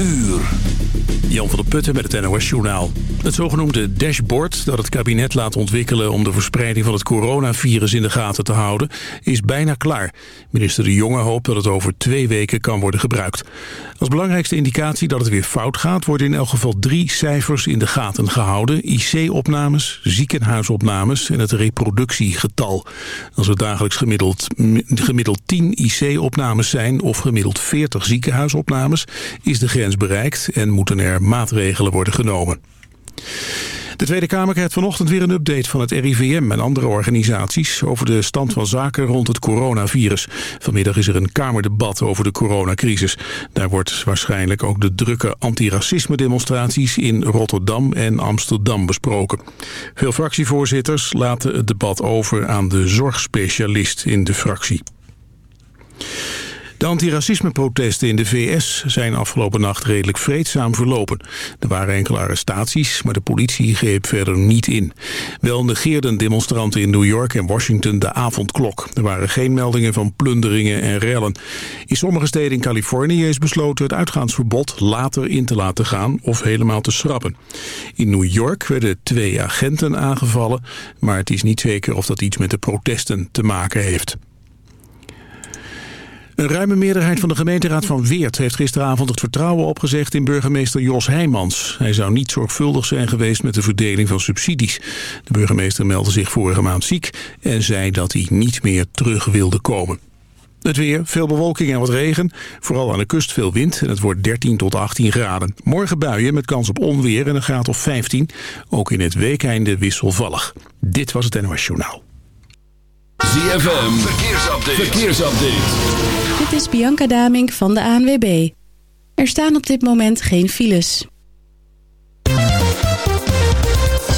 uur. Jan van der Putten met het NOS-journaal. Het zogenoemde dashboard dat het kabinet laat ontwikkelen... om de verspreiding van het coronavirus in de gaten te houden... is bijna klaar. Minister De Jonge hoopt dat het over twee weken kan worden gebruikt. Als belangrijkste indicatie dat het weer fout gaat... worden in elk geval drie cijfers in de gaten gehouden. IC-opnames, ziekenhuisopnames en het reproductiegetal. Als er dagelijks gemiddeld, gemiddeld 10 IC-opnames zijn... of gemiddeld 40 ziekenhuisopnames... is de grens bereikt en moeten er maatregelen worden genomen. De Tweede Kamer krijgt vanochtend weer een update van het RIVM en andere organisaties over de stand van zaken rond het coronavirus. Vanmiddag is er een Kamerdebat over de coronacrisis. Daar wordt waarschijnlijk ook de drukke antiracisme demonstraties in Rotterdam en Amsterdam besproken. Veel fractievoorzitters laten het debat over aan de zorgspecialist in de fractie. De antiracismeprotesten in de VS zijn afgelopen nacht redelijk vreedzaam verlopen. Er waren enkele arrestaties, maar de politie greep verder niet in. Wel negeerden demonstranten in New York en Washington de avondklok. Er waren geen meldingen van plunderingen en rellen. In sommige steden in Californië is besloten het uitgaansverbod later in te laten gaan of helemaal te schrappen. In New York werden twee agenten aangevallen, maar het is niet zeker of dat iets met de protesten te maken heeft. Een ruime meerderheid van de gemeenteraad van Weert heeft gisteravond het vertrouwen opgezegd in burgemeester Jos Heijmans. Hij zou niet zorgvuldig zijn geweest met de verdeling van subsidies. De burgemeester meldde zich vorige maand ziek en zei dat hij niet meer terug wilde komen. Het weer, veel bewolking en wat regen. Vooral aan de kust veel wind en het wordt 13 tot 18 graden. Morgen buien met kans op onweer en een graad of 15. Ook in het weekeinde wisselvallig. Dit was het NOS Journaal. ZFM, verkeersupdate. verkeersupdate. Dit is Bianca Damink van de ANWB. Er staan op dit moment geen files.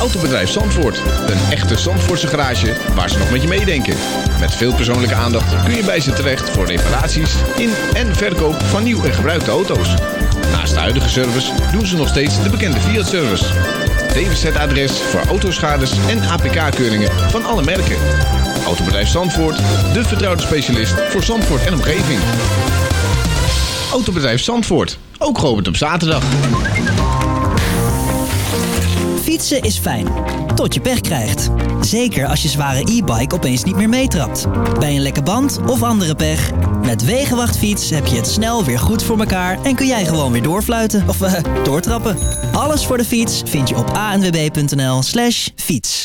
Autobedrijf Zandvoort. Een echte Zandvoortse garage waar ze nog met je meedenken. Met veel persoonlijke aandacht kun je bij ze terecht voor reparaties in en verkoop van nieuw en gebruikte auto's. Naast de huidige service doen ze nog steeds de bekende Fiat-service. DWZ-adres voor autoschades en APK-keuringen van alle merken. Autobedrijf Zandvoort, de vertrouwde specialist voor Zandvoort en omgeving. Autobedrijf Zandvoort, ook geopend op zaterdag. Fietsen is fijn, tot je pech krijgt. Zeker als je zware e-bike opeens niet meer meetrapt. Bij een lekke band of andere pech. Met Wegenwachtfiets heb je het snel weer goed voor elkaar... en kun jij gewoon weer doorfluiten of uh, doortrappen. Alles voor de fiets vind je op anwb.nl slash fiets.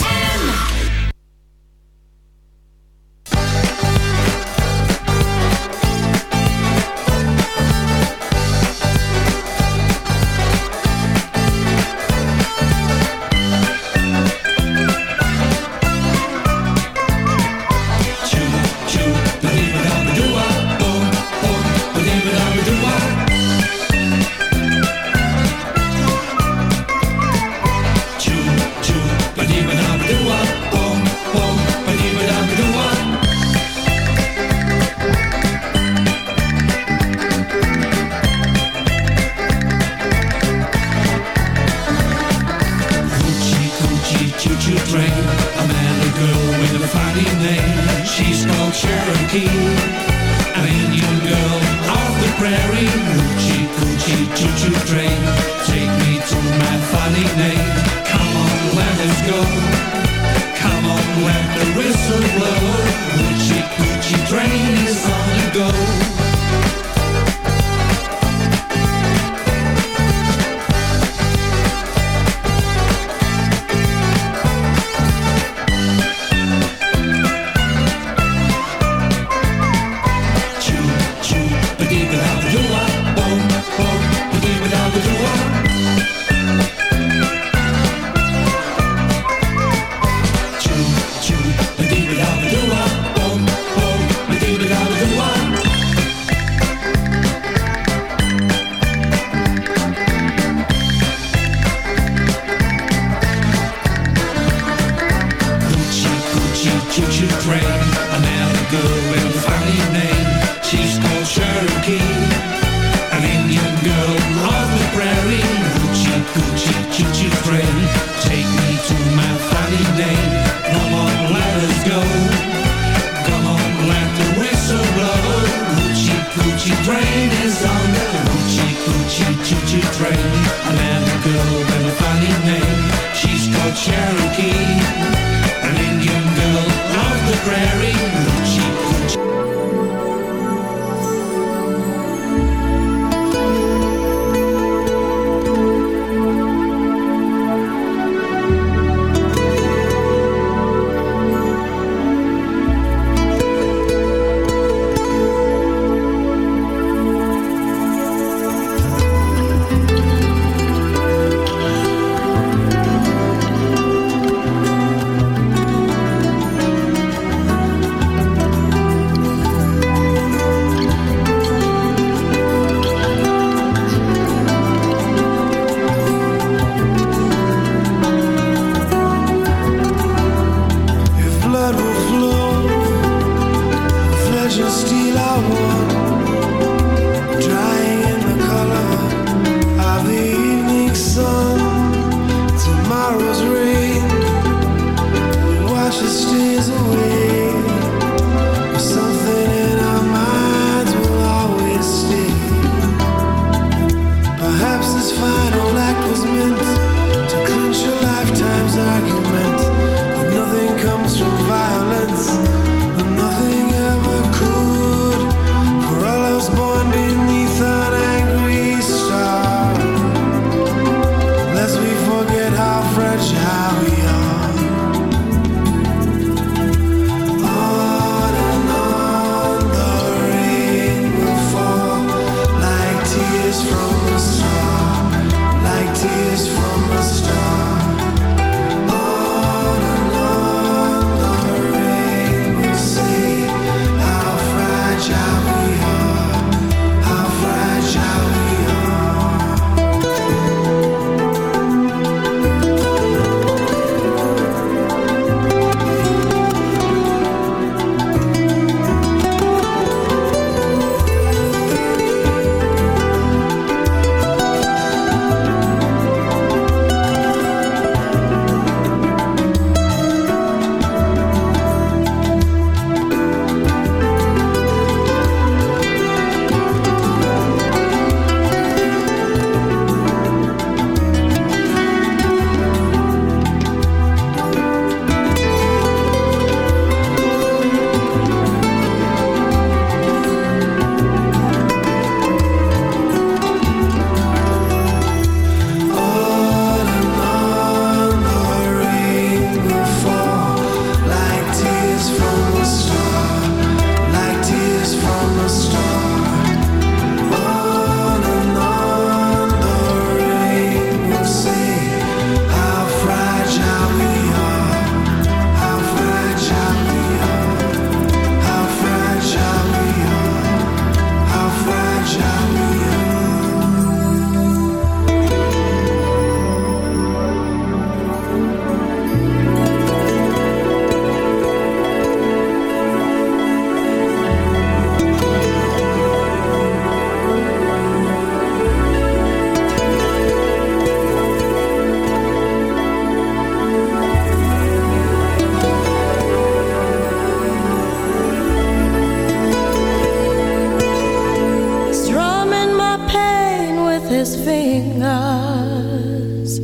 us,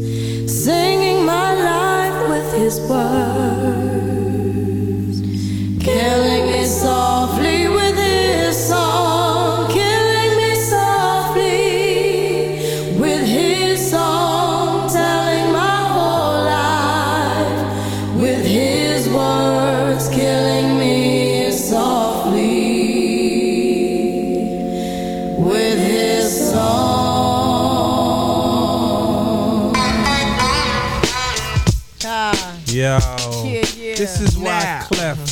singing my life with his words.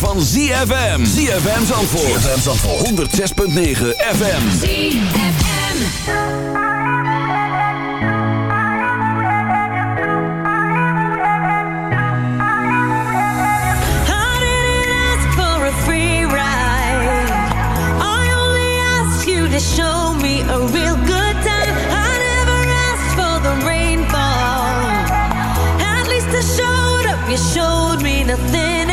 van ZFM. ZFM Zandvoort. ZFM Zandvoort. 106.9 FM. ZFM. show me a real good time. I never asked for the rainfall. At least I showed up. You showed me nothing.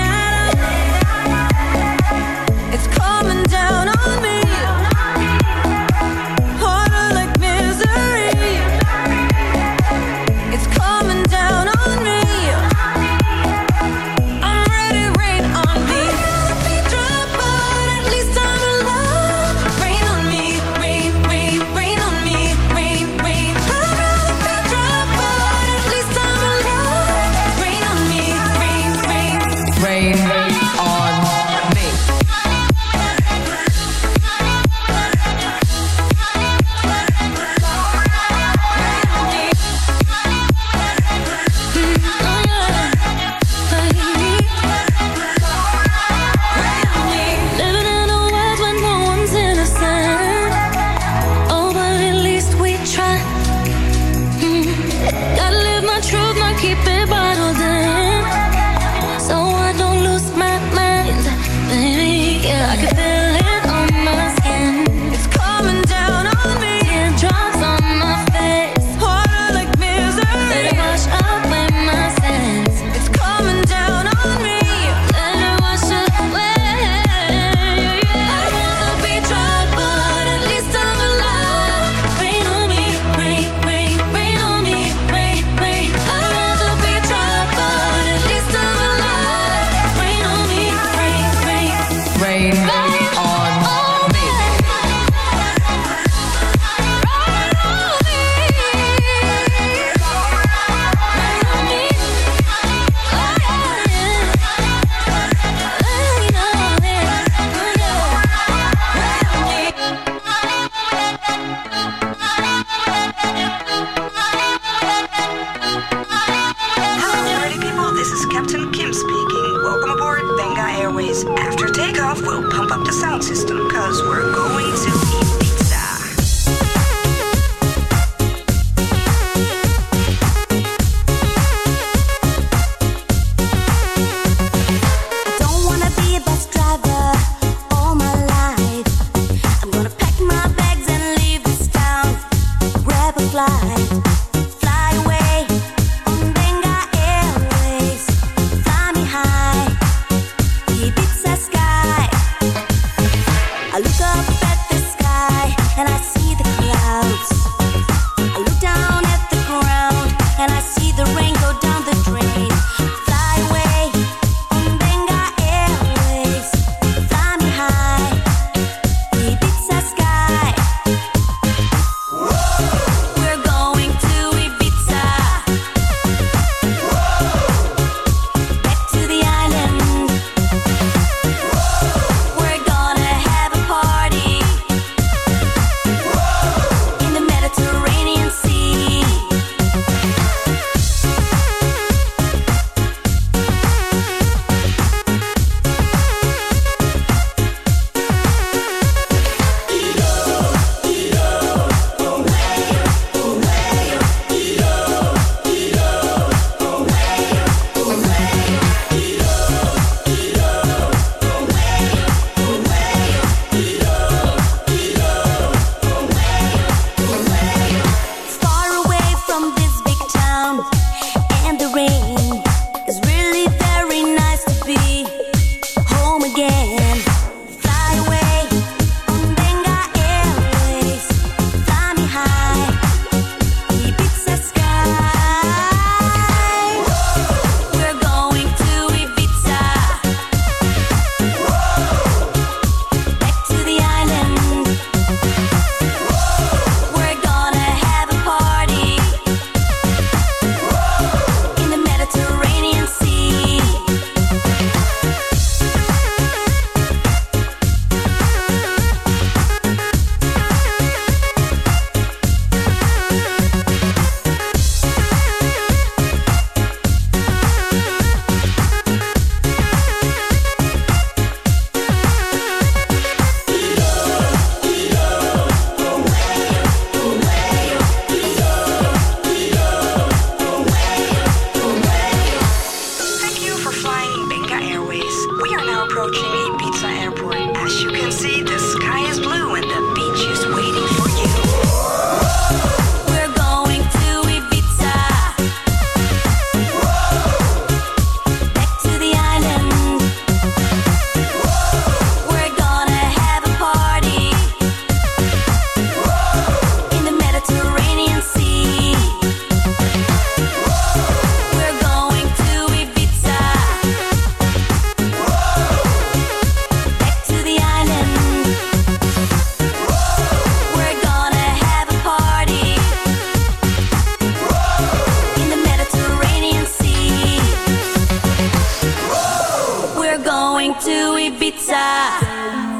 Going to Ibiza.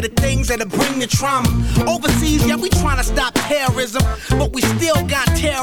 To things that'll bring the trauma. Overseas, yeah, we trying to stop terrorism. But we still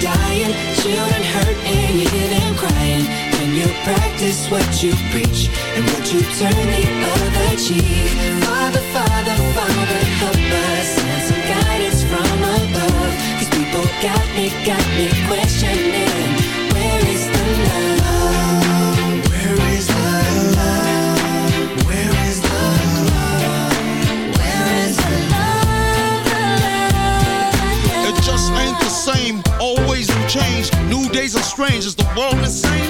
dying, children hurt and you hear them crying. When you practice what you preach and what you turn the other cheek. Father, Father, Father, help us. Send some guidance from above. These people got me, got me questioning. Days are strange. Is the world insane? If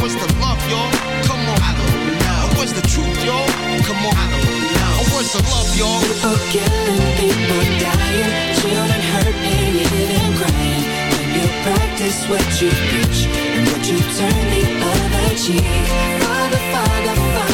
What's the love, y'all? Come on. I don't know. What's the truth, y'all? Come on. I don't know. What's the love, y'all? People killing, people dying, children hurt and you crying. When you practice what you preach and what you turn the other cheek. Father, Father, Father,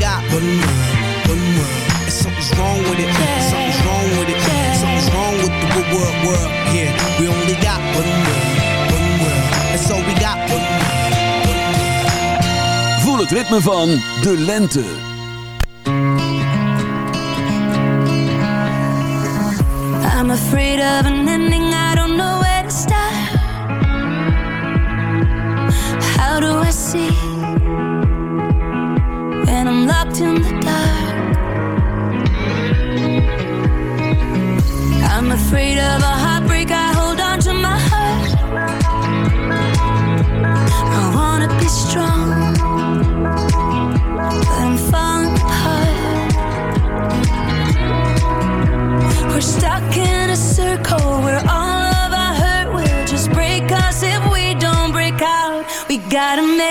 Got. One world, one world. And something's wrong with it. Something's wrong with it. Something's wrong with the good world, world. Yeah, we only got one world, one world. That's all we got. One world. Voel het ritme van de lente. I'm afraid of an ending, afraid of a heartbreak, I hold on to my heart. I wanna be strong, but I'm falling apart. We're stuck in a circle where all of our hurt will just break us if we don't break out. We gotta make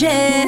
jeito.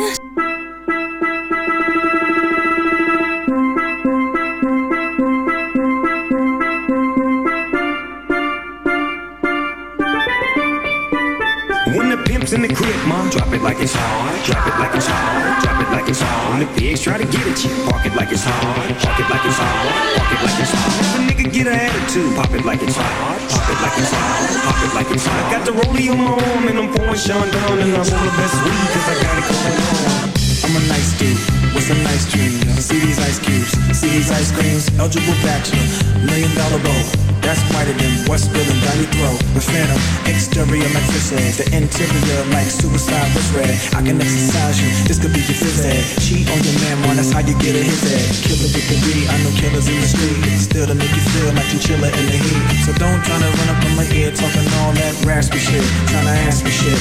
Drop it like it's hot. Drop it like it's hot. Drop it like it's hot. When the pigs try to get at you, park it like it's hot. Park it like it's hot. Park it like it's hot. If a nigga get an attitude, pop it like it's hot. Pop it like it's hot. Pop it like it's hot. Got the rollie on my arm and I'm pouring Chandon and I'm all the best weed 'cause I got it going on. I'm a nice dude with some nice dreams. See these ice cubes, see these ice creams, eligible bachelor, million dollar bowl. That's whiter than what's spilling your throat. The phantom, exterior like fish eggs, the interior like suicide was red. I can exercise you, this could be your phys ed. Cheat on your man, man, that's how you get a his head. Killer with the beat, I know killers in the street. Still to make you feel like you chiller in the heat. So don't try to run up on my ear talking all that raspy shit. Trying to ask me shit.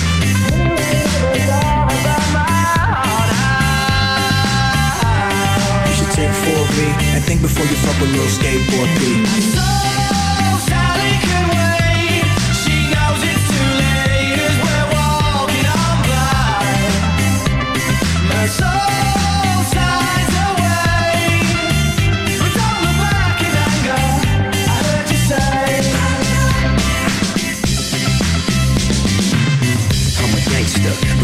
You should take 4B and think before you fuck a little skateboard B.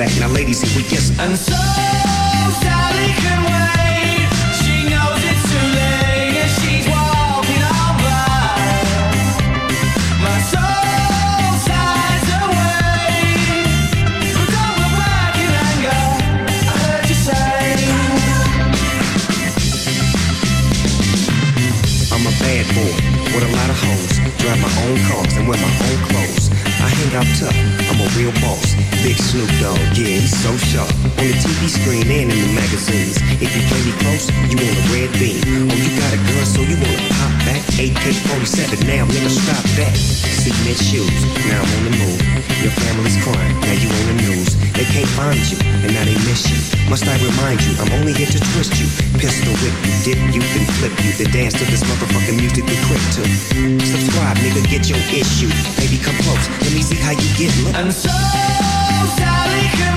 Now, ladies, if we just. So sharp. On the TV screen and in the magazines. If you play me close, you want a red beam. Oh, you got a gun, so you wanna pop back? AK-47, now nigga, stop that. Cement shoes, now I'm on the move. Your family's crying, now you on the news. They can't find you, and now they miss you. Must I remind you, I'm only here to twist you. Pistol whip you, dip you, then flip you. The dance to this motherfucking music be quick to. Subscribe, nigga, get your issue. Baby, come close, let me see how you get look. And so Sally can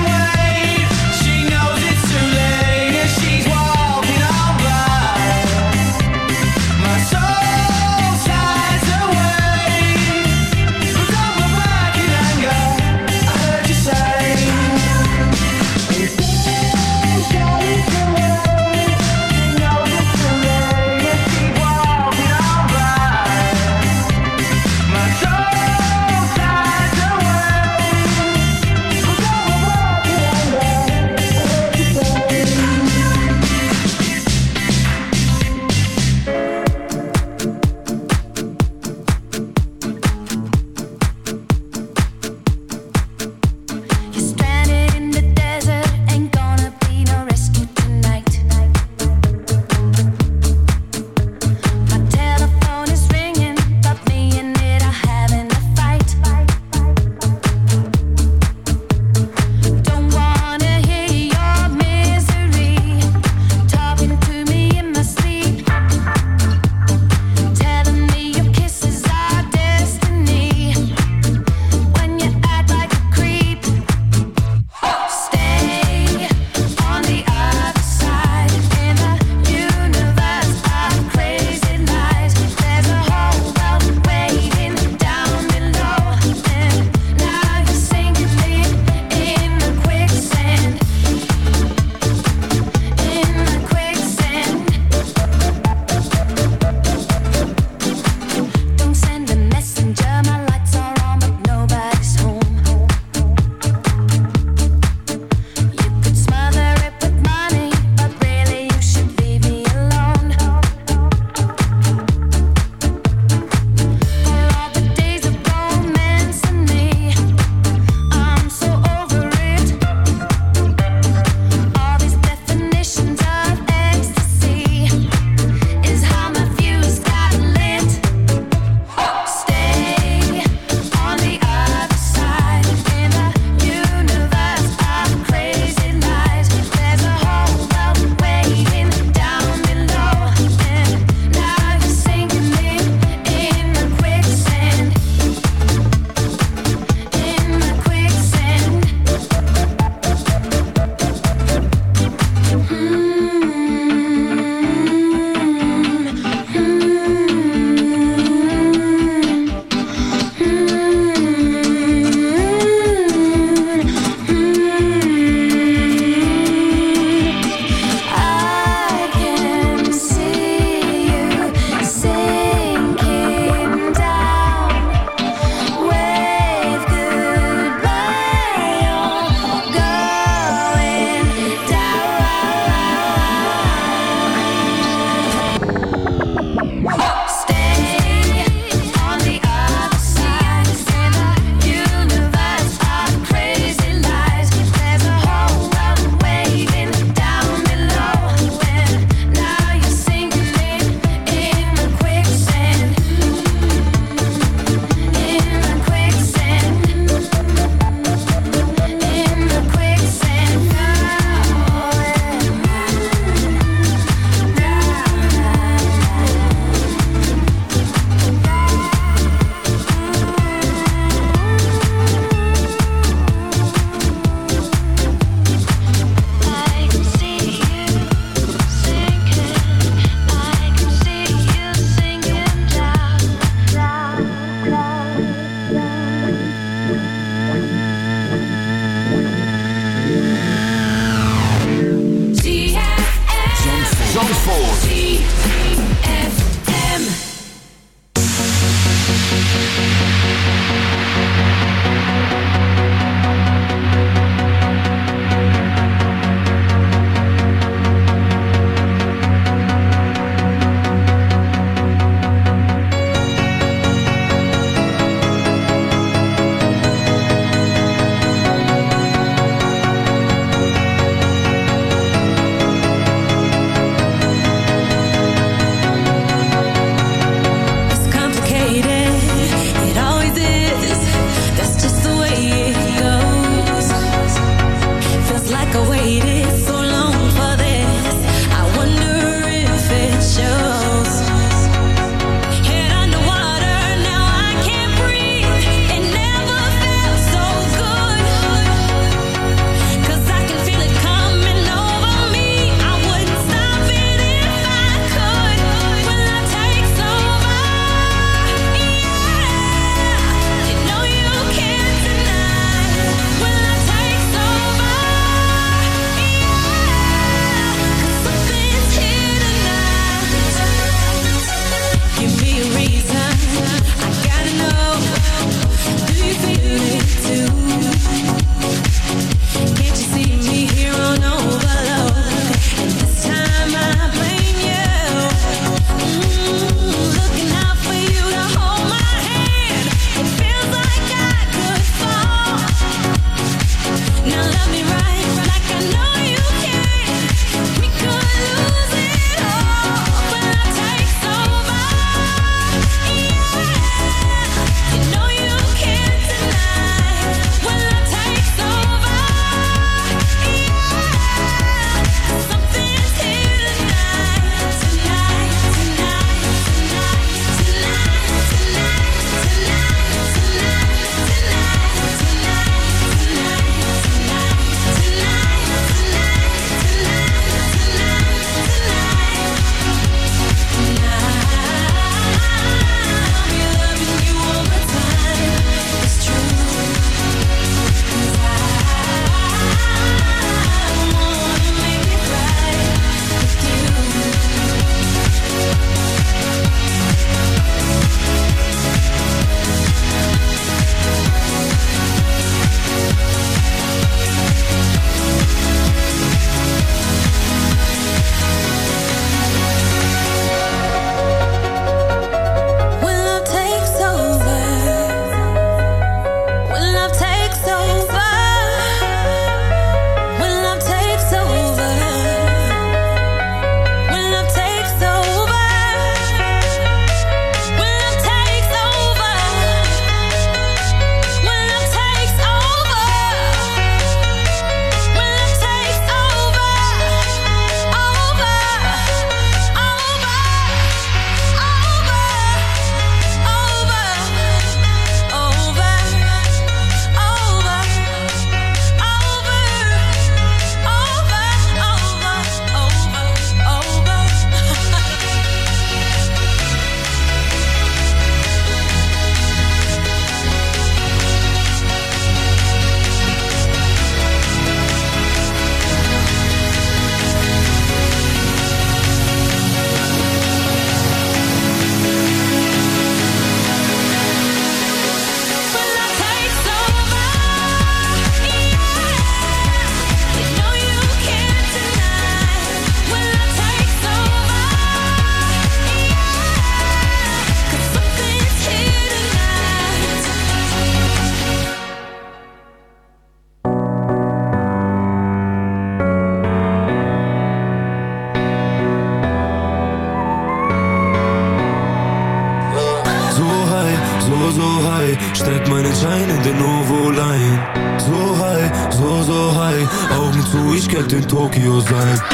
Tokio sein.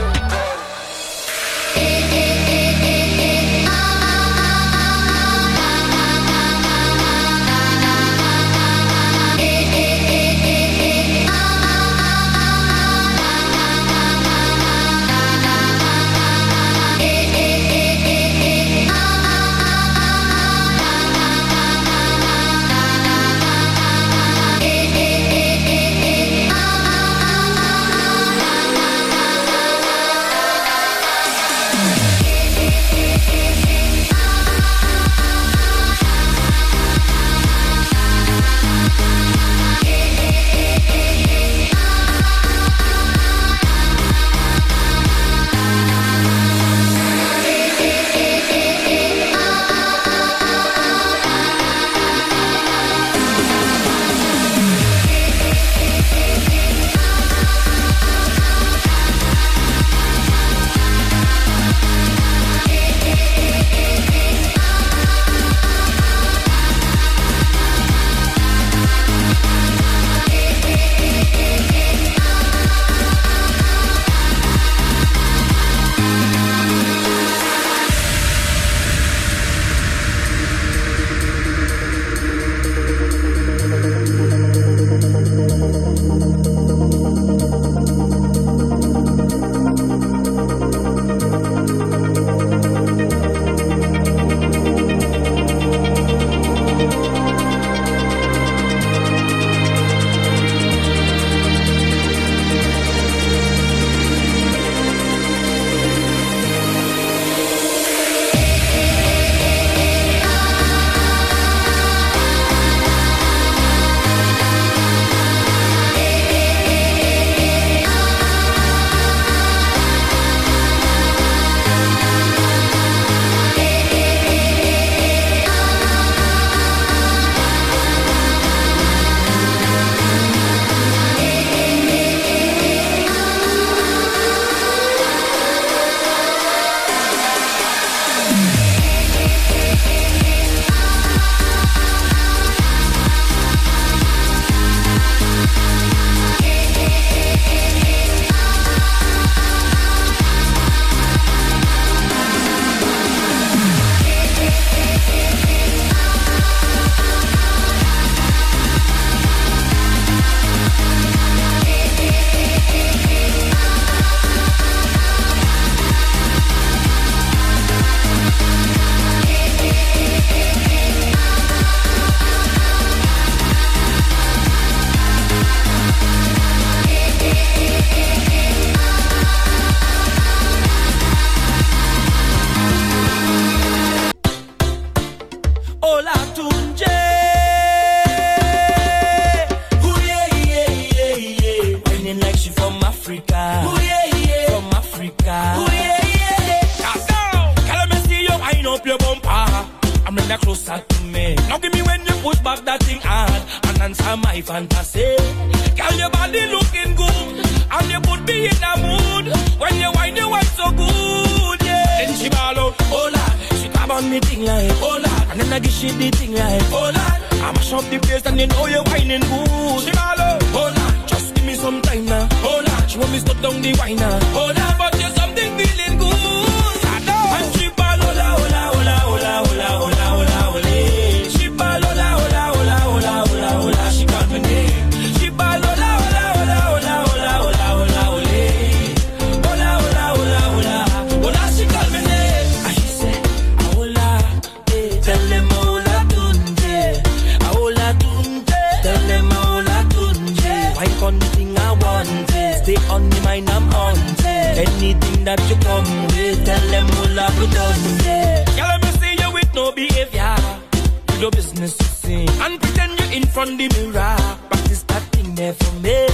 your business to sing and pretend you're in front of the mirror. Practice that thing there for me.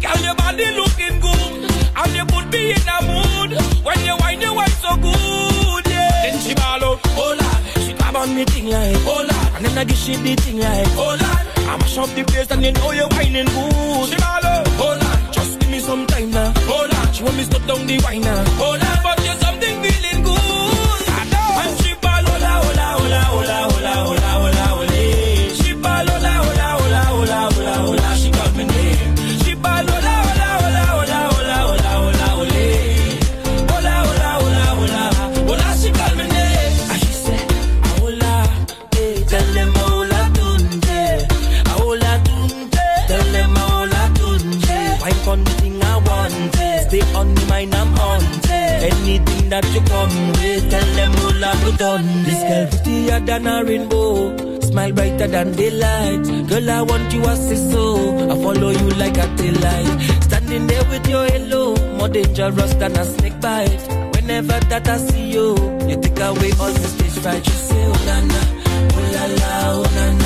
Girl, your body looking good and you put me in a mood. When you whine, you whine so good, yeah. Then she ball out, oh Lord. She grab on me thing like, oh Lord. And then I give she the thing like, oh Lord. I mash up the place and you know you're whining good. She ball out, oh Lord. Just give me some time now, oh Lord. She want me stop down the wine now, oh Lord. But you than a rainbow. Smile brighter than daylight. Girl, I want you as a so. I follow you like a daylight. Standing there with your halo, more dangerous than a snake bite. Whenever that I see you, you take away all the stage fright. You say, oh na na, oh la la, oh na na,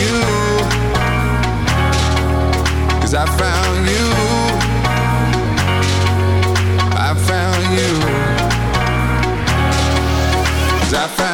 You. Cause I found you. I found I found